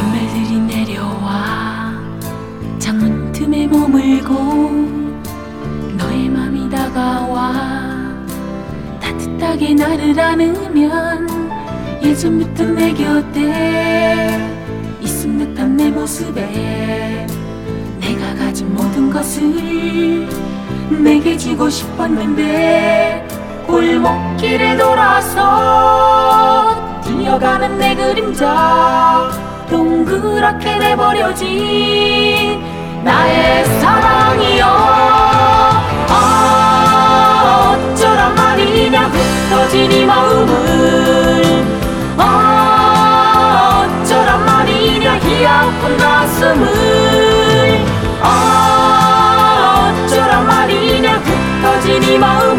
선물들이 내려와 창문 틈에 머물고 너의 맘이 다가와 따뜻하게 나를 안으면 예전부터 내 곁에 있음 듯한 내 모습에 내가 가진 모든 것을 내게 주고 싶었는데 골목길에 돌아서 뛰어가는 내 그림자 동그랗게 내버려진 나의 사랑이여. 아 어쩌란 말이냐 흩어진 이 마음을. 아 어쩌란 말이냐 이 아픈 가슴을. 아 어쩌란 말이냐 흩어진 이 마음을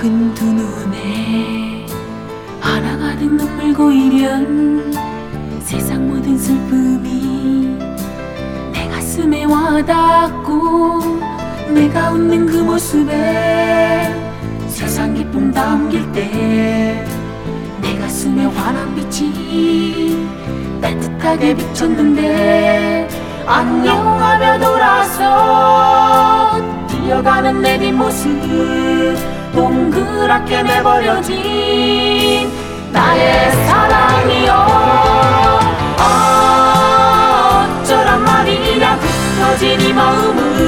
큰 두 눈에 하나가득 눈물 고이면 세상 모든 슬픔이 내 가슴에 와닿고 내가 웃는 그 모습에 세상 기쁨 담길 때 내 가슴에 환한 빛이 따뜻하게 비쳤는데 안녕하며 돌아서 뛰어가는 내 뒷모습 동그랗게 내버려진 나의 사랑이여. 아 어쩌란 말이냐 흩어진 이 마음을